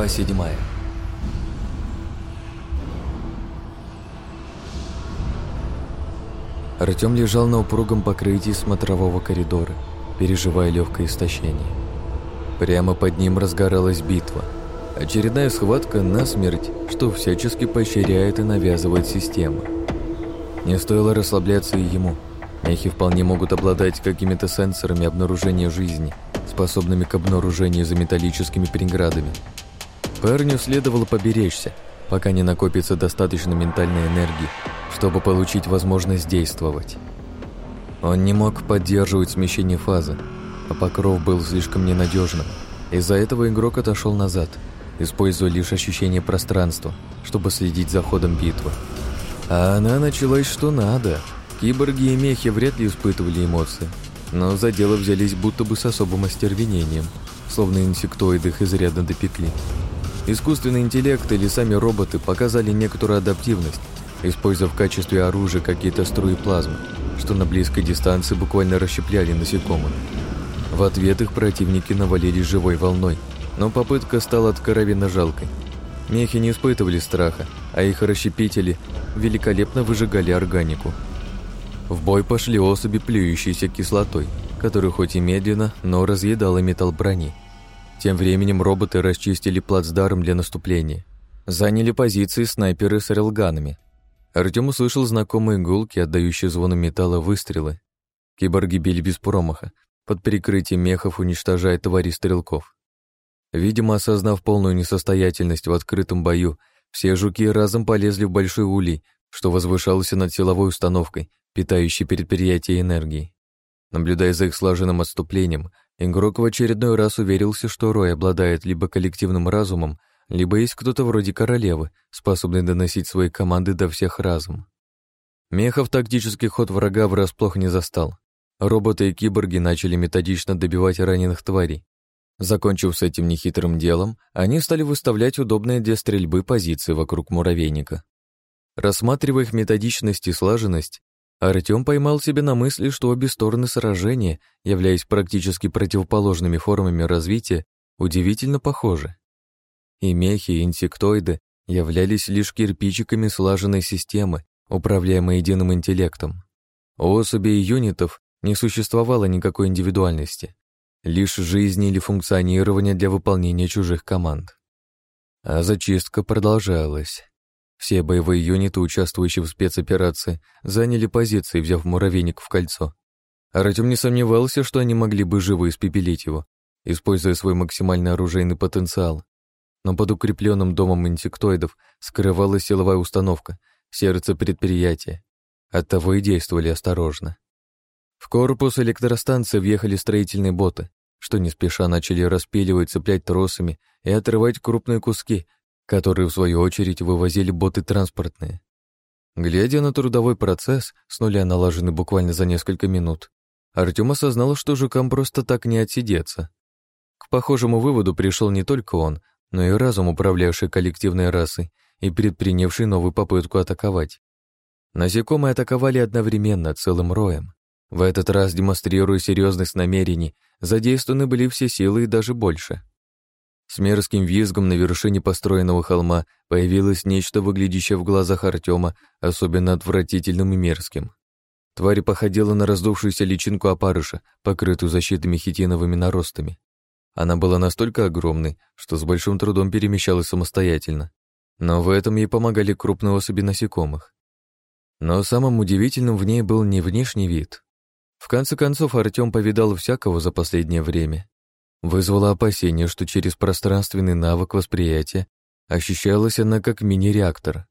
Глава седьмая. Артем лежал на упругом покрытии смотрового коридора, переживая легкое истощение. Прямо под ним разгоралась битва. Очередная схватка на смерть, что всячески поощряет и навязывает система. Не стоило расслабляться и ему. Мехи вполне могут обладать какими-то сенсорами обнаружения жизни, способными к обнаружению за металлическими преградами. Парню следовало поберечься, пока не накопится достаточно ментальной энергии, чтобы получить возможность действовать. Он не мог поддерживать смещение фазы, а покров был слишком ненадежным. Из-за этого игрок отошел назад, используя лишь ощущение пространства, чтобы следить за ходом битвы. А она началась что надо. Киборги и мехи вряд ли испытывали эмоции, но за дело взялись будто бы с особым остервенением, словно инсектоиды их изрядно допекли. Искусственный интеллект или сами роботы показали некоторую адаптивность, используя в качестве оружия какие-то струи плазмы, что на близкой дистанции буквально расщепляли насекомых. В ответ их противники навалились живой волной, но попытка стала откровенно жалкой. Мехи не испытывали страха, а их расщепители великолепно выжигали органику. В бой пошли особи, плюющиеся кислотой, которая хоть и медленно, но разъедала металл брони. Тем временем роботы расчистили плацдарм для наступления. Заняли позиции снайперы с релганами. Артем услышал знакомые гулки, отдающие звону металла выстрелы. Киборги били без промаха, под прикрытием мехов уничтожая твари стрелков. Видимо, осознав полную несостоятельность в открытом бою, все жуки разом полезли в большой улей, что возвышался над силовой установкой, питающей предприятие энергией. Наблюдая за их слаженным отступлением, Игрок в очередной раз уверился, что Рой обладает либо коллективным разумом, либо есть кто-то вроде королевы, способный доносить свои команды до всех разум. Мехов тактический ход врага врасплох не застал. Роботы и киборги начали методично добивать раненых тварей. Закончив с этим нехитрым делом, они стали выставлять удобные для стрельбы позиции вокруг муравейника. Рассматривая их методичность и слаженность, Артём поймал себя на мысли, что обе стороны сражения, являясь практически противоположными формами развития, удивительно похожи. И мехи, и инсектоиды являлись лишь кирпичиками слаженной системы, управляемой единым интеллектом. У особей юнитов не существовало никакой индивидуальности, лишь жизни или функционирования для выполнения чужих команд. А зачистка продолжалась. Все боевые юниты, участвующие в спецоперации, заняли позиции, взяв муравейник в кольцо. Артем не сомневался, что они могли бы живо испепелить его, используя свой максимальный оружейный потенциал. Но под укрепленным домом инсектоидов скрывалась силовая установка, сердце предприятия. Оттого и действовали осторожно. В корпус электростанции въехали строительные боты, что не спеша начали распиливать, цеплять тросами и отрывать крупные куски, которые, в свою очередь, вывозили боты транспортные. Глядя на трудовой процесс, с нуля налаженный буквально за несколько минут, Артем осознал, что жукам просто так не отсидеться. К похожему выводу пришел не только он, но и разум, управлявший коллективной расой и предпринявший новую попытку атаковать. Насекомые атаковали одновременно, целым роем. В этот раз, демонстрируя серьезность намерений, задействованы были все силы и даже больше. С мерзким визгом на вершине построенного холма появилось нечто, выглядящее в глазах Артема особенно отвратительным и мерзким. Тварь походила на раздувшуюся личинку опарыша, покрытую защитными хитиновыми наростами. Она была настолько огромной, что с большим трудом перемещалась самостоятельно. Но в этом ей помогали крупные особи насекомых. Но самым удивительным в ней был не внешний вид. В конце концов, Артем повидал всякого за последнее время вызвало опасение, что через пространственный навык восприятия ощущалась она как мини-реактор.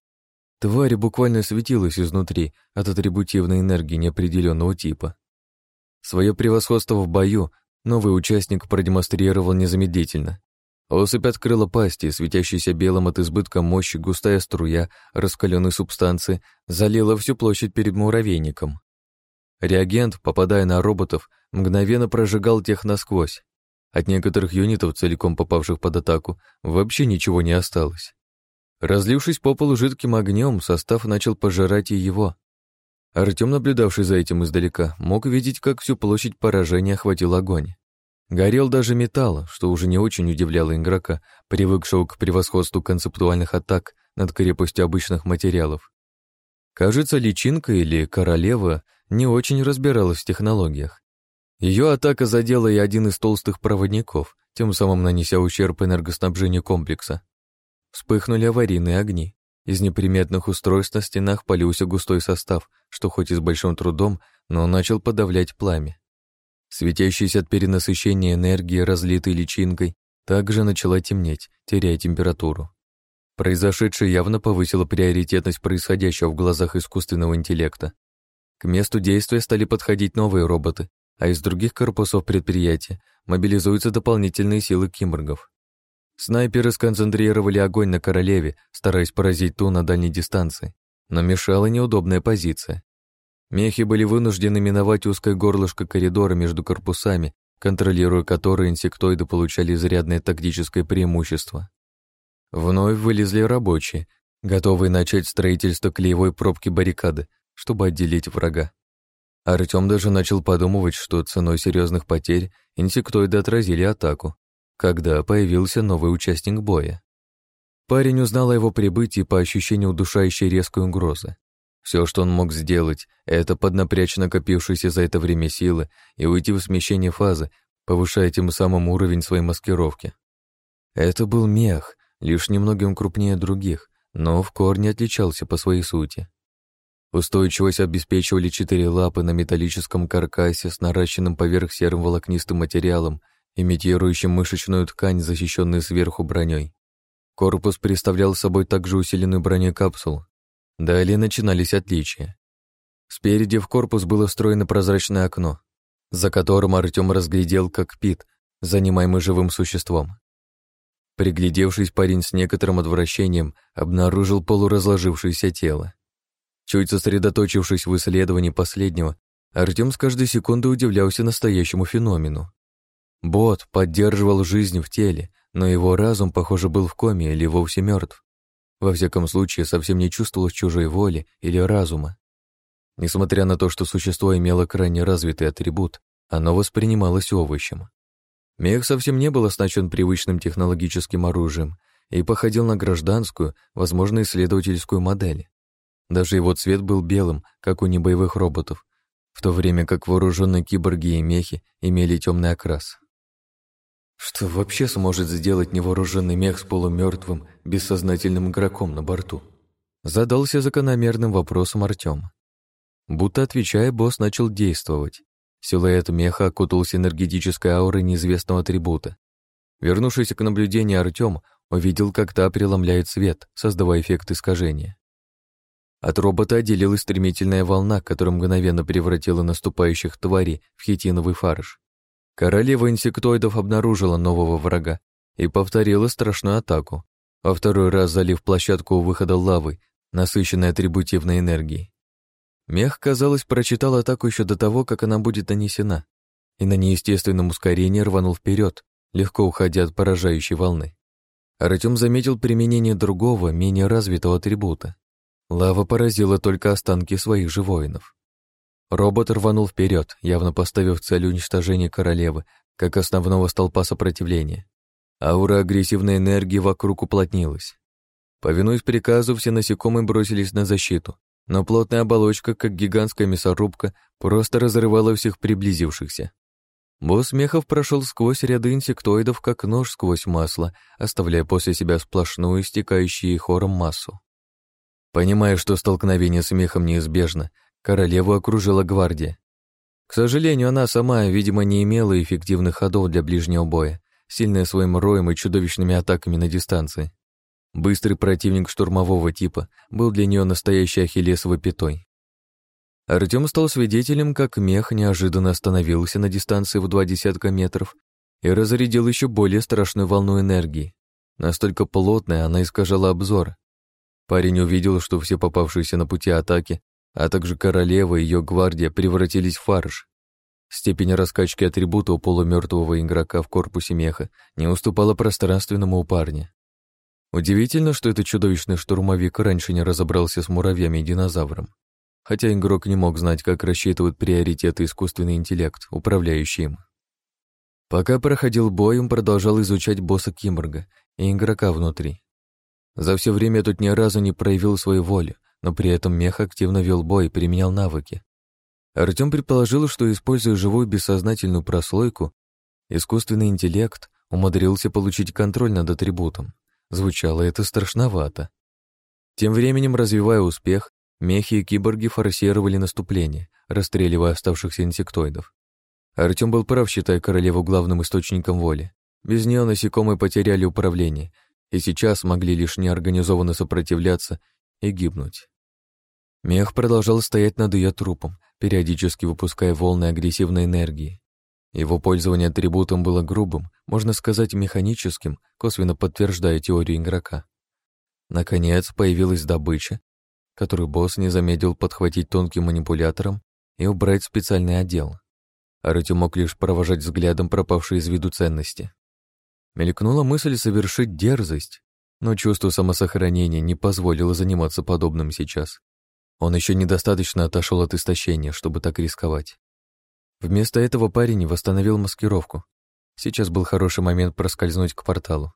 Тварь буквально светилась изнутри от атрибутивной энергии неопределенного типа. Свое превосходство в бою новый участник продемонстрировал незамедлительно. Особь открыла пасть, и светящаяся белым от избытка мощи густая струя раскаленной субстанции залила всю площадь перед муравейником. Реагент, попадая на роботов, мгновенно прожигал тех насквозь. От некоторых юнитов, целиком попавших под атаку, вообще ничего не осталось. Разлившись по полу жидким огнем, состав начал пожирать и его. Артем, наблюдавший за этим издалека, мог видеть, как всю площадь поражения охватил огонь. Горел даже металл, что уже не очень удивляло игрока, привыкшего к превосходству концептуальных атак над крепостью обычных материалов. Кажется, личинка или королева не очень разбиралась в технологиях. Ее атака задела и один из толстых проводников, тем самым нанеся ущерб энергоснабжению комплекса. Вспыхнули аварийные огни. Из неприметных устройств на стенах полился густой состав, что хоть и с большим трудом, но начал подавлять пламя. Светящаяся от перенасыщения энергии, разлитой личинкой, также начала темнеть, теряя температуру. Произошедшее явно повысило приоритетность происходящего в глазах искусственного интеллекта. К месту действия стали подходить новые роботы, а из других корпусов предприятия мобилизуются дополнительные силы киборгов. Снайперы сконцентрировали огонь на королеве, стараясь поразить ту на дальней дистанции, но мешала неудобная позиция. Мехи были вынуждены миновать узкое горлышко коридора между корпусами, контролируя которые инсектоиды получали изрядное тактическое преимущество. Вновь вылезли рабочие, готовые начать строительство клеевой пробки баррикады, чтобы отделить врага. Артём даже начал подумывать, что ценой серьезных потерь инсектоиды отразили атаку, когда появился новый участник боя. Парень узнал о его прибытии по ощущению удушающей резкой угрозы. Все, что он мог сделать, это поднапрячь накопившиеся за это время силы и уйти в смещение фазы, повышая тем самым уровень своей маскировки. Это был мех, лишь немногим крупнее других, но в корне отличался по своей сути. Устойчивость обеспечивали четыре лапы на металлическом каркасе с наращенным поверх серым волокнистым материалом имитирующим мышечную ткань, защищенную сверху броней. Корпус представлял собой также усиленную бронекапсулу. Далее начинались отличия. Спереди в корпус было встроено прозрачное окно, за которым Артем разглядел кокпит, занимаемый живым существом. Приглядевшись, парень с некоторым отвращением обнаружил полуразложившееся тело. Чуть сосредоточившись в исследовании последнего, Артем с каждой секунды удивлялся настоящему феномену. Бот поддерживал жизнь в теле, но его разум, похоже, был в коме или вовсе мертв. Во всяком случае, совсем не чувствовалось чужой воли или разума. Несмотря на то, что существо имело крайне развитый атрибут, оно воспринималось овощем. Мех совсем не был оснащен привычным технологическим оружием и походил на гражданскую, возможно, исследовательскую модель. Даже его цвет был белым, как у небоевых роботов, в то время как вооруженные киборги и мехи имели темный окрас. Что вообще сможет сделать невооруженный мех с полумертвым, бессознательным игроком на борту? Задался закономерным вопросом Артем. Будто отвечая, босс начал действовать. Силуэт меха окутался энергетической аурой неизвестного атрибута. Вернувшись к наблюдению, Артем увидел, как та преломляет свет, создавая эффект искажения. От робота отделилась стремительная волна, которая мгновенно превратила наступающих тварей в хитиновый фарш. Королева инсектоидов обнаружила нового врага и повторила страшную атаку, во второй раз залив площадку у выхода лавы, насыщенной атрибутивной энергией. Мех, казалось, прочитал атаку еще до того, как она будет нанесена, и на неестественном ускорении рванул вперед, легко уходя от поражающей волны. Артем заметил применение другого, менее развитого атрибута. Лава поразила только останки своих же воинов. Робот рванул вперед, явно поставив цель уничтожения королевы, как основного столпа сопротивления. Аура агрессивной энергии вокруг уплотнилась. Повинуясь приказу, все насекомые бросились на защиту, но плотная оболочка, как гигантская мясорубка, просто разрывала всех приблизившихся. Босс мехов прошел сквозь ряды инсектоидов, как нож сквозь масло, оставляя после себя сплошную, истекающую хором массу. Понимая, что столкновение с мехом неизбежно, Королеву окружила гвардия. К сожалению, она сама, видимо, не имела эффективных ходов для ближнего боя, сильная своим роем и чудовищными атаками на дистанции. Быстрый противник штурмового типа был для нее настоящей ахиллесовой пятой. Артем стал свидетелем, как мех неожиданно остановился на дистанции в два десятка метров и разрядил еще более страшную волну энергии. Настолько плотная она искажала обзор. Парень увидел, что все попавшиеся на пути атаки а также королева и ее гвардия превратились в фарш. Степень раскачки атрибута у полумертвого игрока в корпусе меха не уступала пространственному у парня. Удивительно, что этот чудовищный штурмовик раньше не разобрался с муравьями и динозавром. Хотя игрок не мог знать, как рассчитывает приоритеты искусственный интеллект, управляющий им. Пока проходил бой, он продолжал изучать босса Кимборга и игрока внутри. За все время тут ни разу не проявил свою волю, но при этом мех активно вел бой и применял навыки. Артём предположил, что, используя живую бессознательную прослойку, искусственный интеллект умудрился получить контроль над атрибутом. Звучало это страшновато. Тем временем, развивая успех, мехи и киборги форсировали наступление, расстреливая оставшихся инсектоидов. Артём был прав, считая королеву главным источником воли. Без нее насекомые потеряли управление и сейчас могли лишь неорганизованно сопротивляться и гибнуть. Мех продолжал стоять над ее трупом, периодически выпуская волны агрессивной энергии. Его пользование атрибутом было грубым, можно сказать, механическим, косвенно подтверждая теорию игрока. Наконец появилась добыча, которую босс не замедлил подхватить тонким манипулятором и убрать в специальный отдел. Артем мог лишь провожать взглядом пропавшие из виду ценности. Мелькнула мысль совершить дерзость, но чувство самосохранения не позволило заниматься подобным сейчас. Он еще недостаточно отошел от истощения, чтобы так рисковать. Вместо этого парень восстановил маскировку. Сейчас был хороший момент проскользнуть к порталу.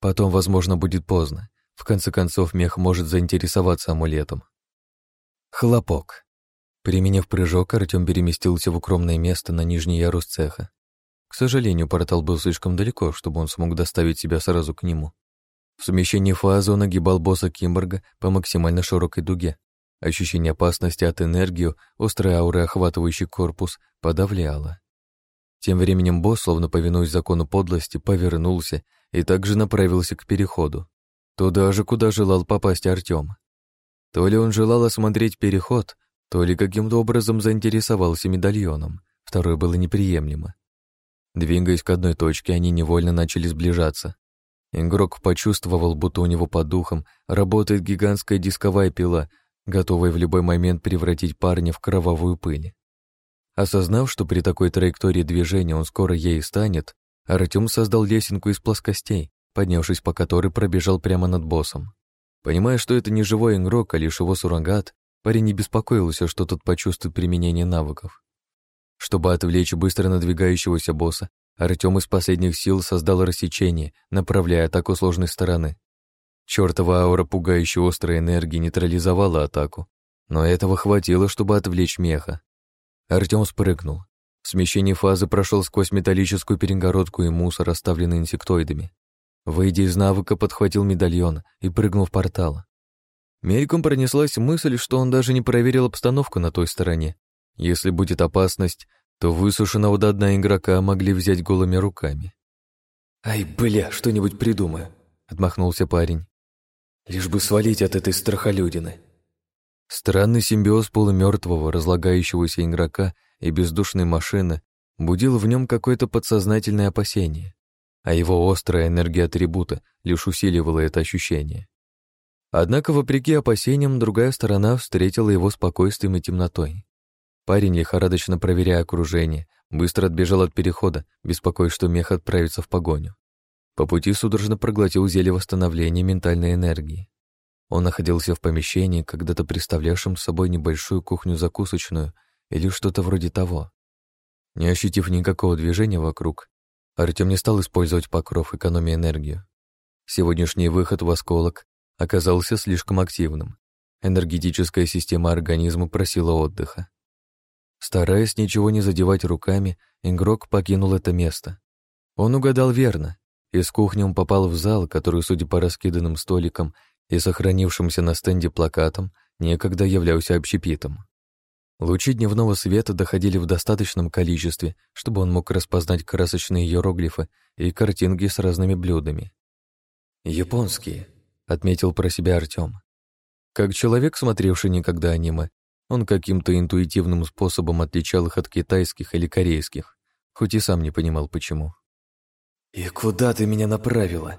Потом, возможно, будет поздно. В конце концов, мех может заинтересоваться амулетом. Хлопок. Применив прыжок, Артем переместился в укромное место на нижний ярус цеха. К сожалению, портал был слишком далеко, чтобы он смог доставить себя сразу к нему. В смещении фазы он огибал босса Кимберга по максимально широкой дуге. Ощущение опасности от энергии, острой ауры, охватывающей корпус, подавляло. Тем временем босс, словно повинуясь закону подлости, повернулся и также направился к переходу. Туда же, куда желал попасть Артем. То ли он желал осмотреть переход, то ли каким-то образом заинтересовался медальоном. Второе было неприемлемо. Двигаясь к одной точке, они невольно начали сближаться. Игрок почувствовал, будто у него под духом работает гигантская дисковая пила, готовая в любой момент превратить парня в кровавую пыль. Осознав, что при такой траектории движения он скоро ей станет, Артем создал лесенку из плоскостей, поднявшись по которой пробежал прямо над боссом. Понимая, что это не живой игрок, а лишь его суррогат, Парень не беспокоился, что тот почувствует применение навыков. Чтобы отвлечь быстро надвигающегося босса, Артем из последних сил создал рассечение, направляя атаку сложной стороны. Чёртова аура пугающей острой энергии нейтрализовала атаку, но этого хватило, чтобы отвлечь меха. Артем спрыгнул. В смещении фазы прошел сквозь металлическую перегородку и мусор, оставленный инсектоидами. Выйдя из навыка, подхватил медальон и прыгнул в портал. Мельком пронеслась мысль, что он даже не проверил обстановку на той стороне. Если будет опасность, то высушенного до дна игрока могли взять голыми руками. «Ай, бля, что-нибудь придумаю», — отмахнулся парень. «Лишь бы свалить от этой страхолюдины». Странный симбиоз полумертвого, разлагающегося игрока и бездушной машины будил в нем какое-то подсознательное опасение, а его острая энергия атрибута лишь усиливала это ощущение. Однако, вопреки опасениям, другая сторона встретила его спокойствием и темнотой. Парень, лихорадочно проверяя окружение, быстро отбежал от перехода, беспокоясь, что мех отправится в погоню. По пути судорожно проглотил зелье восстановления ментальной энергии. Он находился в помещении, когда-то представлявшем собой небольшую кухню-закусочную или что-то вроде того. Не ощутив никакого движения вокруг, Артем не стал использовать покров, экономия энергию. Сегодняшний выход в осколок оказался слишком активным. Энергетическая система организма просила отдыха. Стараясь ничего не задевать руками, игрок покинул это место. Он угадал верно. Из кухни он попал в зал, который, судя по раскиданным столикам и сохранившимся на стенде плакатам, некогда являлся общепитом. Лучи дневного света доходили в достаточном количестве, чтобы он мог распознать красочные иероглифы и картинки с разными блюдами. «Японские», отметил про себя Артём. Как человек, смотревший никогда аниме, он каким-то интуитивным способом отличал их от китайских или корейских, хоть и сам не понимал, почему. «И куда ты меня направила?»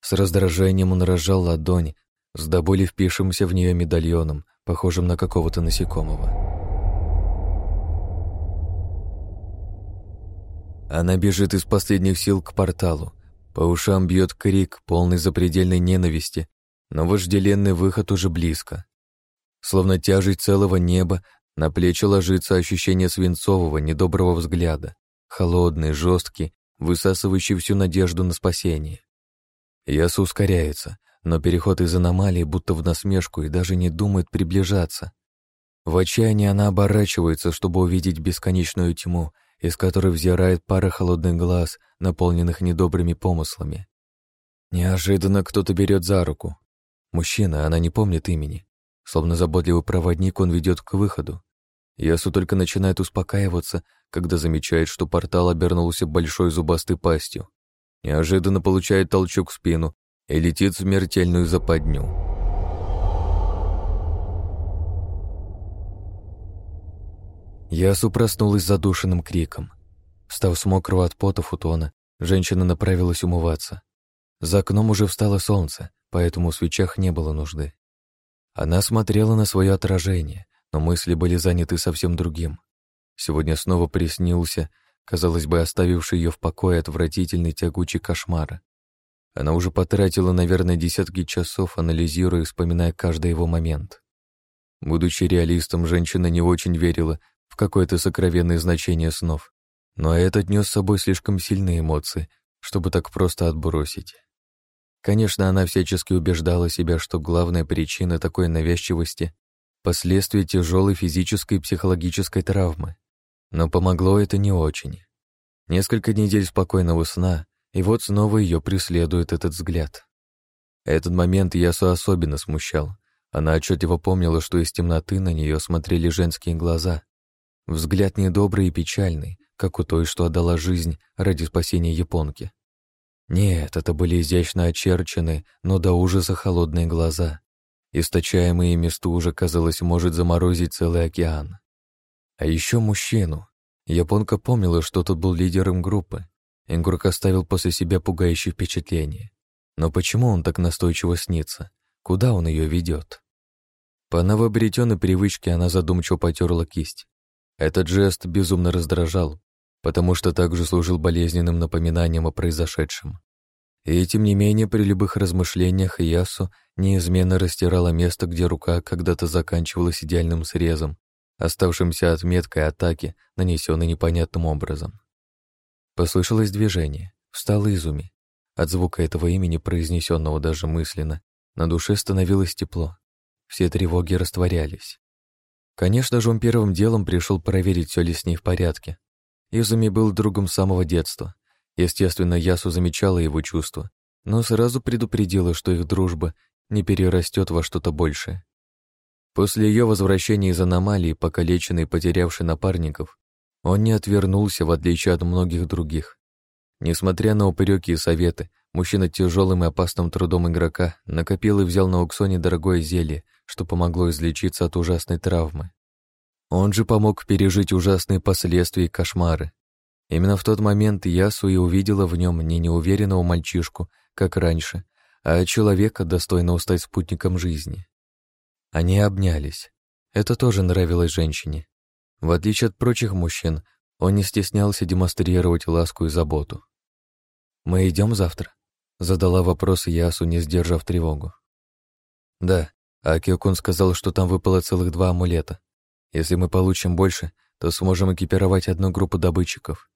С раздражением он разжал ладонь, с до боли впившимся в нее медальоном, похожим на какого-то насекомого. Она бежит из последних сил к порталу, по ушам бьет крик, полный запредельной ненависти, но вожделенный выход уже близко. Словно тяжесть целого неба, на плечи ложится ощущение свинцового, недоброго взгляда, холодный, жесткий высасывающий всю надежду на спасение. Ясу ускоряется, но переход из аномалии будто в насмешку и даже не думает приближаться. В отчаянии она оборачивается, чтобы увидеть бесконечную тьму, из которой взирает пара холодных глаз, наполненных недобрыми помыслами. Неожиданно кто-то берет за руку. Мужчина, она не помнит имени. Словно заботливый проводник, он ведет к выходу. Ясу только начинает успокаиваться, когда замечает, что портал обернулся большой зубастой пастью. Неожиданно получает толчок в спину и летит в смертельную западню. Ясу проснулась задушенным криком. Встав с мокрого от пота футона, женщина направилась умываться. За окном уже встало солнце, поэтому в свечах не было нужды. Она смотрела на свое отражение, но мысли были заняты совсем другим. Сегодня снова приснился, казалось бы, оставивший ее в покое отвратительный тягучий кошмар. Она уже потратила, наверное, десятки часов, анализируя и вспоминая каждый его момент. Будучи реалистом, женщина не очень верила в какое-то сокровенное значение снов, но этот нес с собой слишком сильные эмоции, чтобы так просто отбросить. Конечно, она всячески убеждала себя, что главная причина такой навязчивости — последствия тяжелой физической и психологической травмы. Но помогло это не очень. Несколько недель спокойного сна, и вот снова ее преследует этот взгляд. Этот момент Ясу особенно смущал. Она отчетливо помнила, что из темноты на нее смотрели женские глаза. Взгляд недобрый и печальный, как у той, что отдала жизнь ради спасения японки. Нет, это были изящно очерчены, но до ужаса холодные глаза. Источаемые ими стужа, казалось, может заморозить целый океан. А еще мужчину. Японка помнила, что тот был лидером группы. Ингурк оставил после себя пугающее впечатление. Но почему он так настойчиво снится? Куда он ее ведет? По новообретенной привычке она задумчиво потерла кисть. Этот жест безумно раздражал, потому что также служил болезненным напоминанием о произошедшем. И тем не менее, при любых размышлениях Ясу неизменно растирала место, где рука когда-то заканчивалась идеальным срезом, оставшимся отметкой атаки, нанесенной непонятным образом. Послышалось движение. Встал Изуми. От звука этого имени, произнесенного даже мысленно, на душе становилось тепло. Все тревоги растворялись. Конечно же, он первым делом пришел проверить, все ли с ней в порядке, Изуми был другом самого детства. Естественно, Ясу замечала его чувства, но сразу предупредила, что их дружба не перерастет во что-то большее. После ее возвращения из аномалии, покалеченный и потерявший напарников, он не отвернулся, в отличие от многих других. Несмотря на упреки и советы, мужчина тяжелым и опасным трудом игрока накопил и взял на аукционе дорогое зелье, что помогло излечиться от ужасной травмы. Он же помог пережить ужасные последствия и кошмары. Именно в тот момент Ясу и увидела в нем не неуверенного мальчишку, как раньше, а человека, достойного стать спутником жизни. Они обнялись. Это тоже нравилось женщине. В отличие от прочих мужчин, он не стеснялся демонстрировать ласку и заботу. «Мы идем завтра?» — задала вопрос Ясу, не сдержав тревогу. «Да, а Киокун сказал, что там выпало целых два амулета. Если мы получим больше, то сможем экипировать одну группу добытчиков.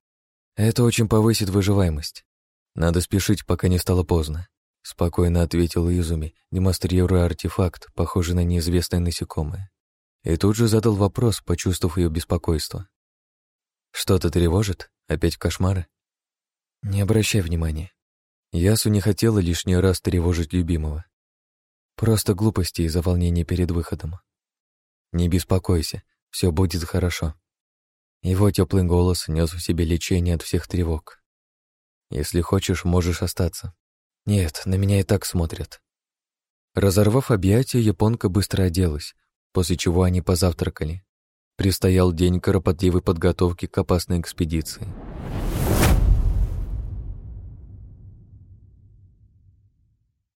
Это очень повысит выживаемость. Надо спешить, пока не стало поздно. Спокойно ответил Изуми, демонстрируя артефакт, похожий на неизвестное насекомое. И тут же задал вопрос, почувствовав ее беспокойство. «Что-то тревожит? Опять кошмары?» «Не обращай внимания. Ясу не хотела лишний раз тревожить любимого. Просто глупости из-за волнения перед выходом. Не беспокойся, все будет хорошо. Его теплый голос нес в себе лечение от всех тревог. Если хочешь, можешь остаться. Нет, на меня и так смотрят. Разорвав объятия, японка быстро оделась, после чего они позавтракали. Пристоял день кропотливой подготовки к опасной экспедиции.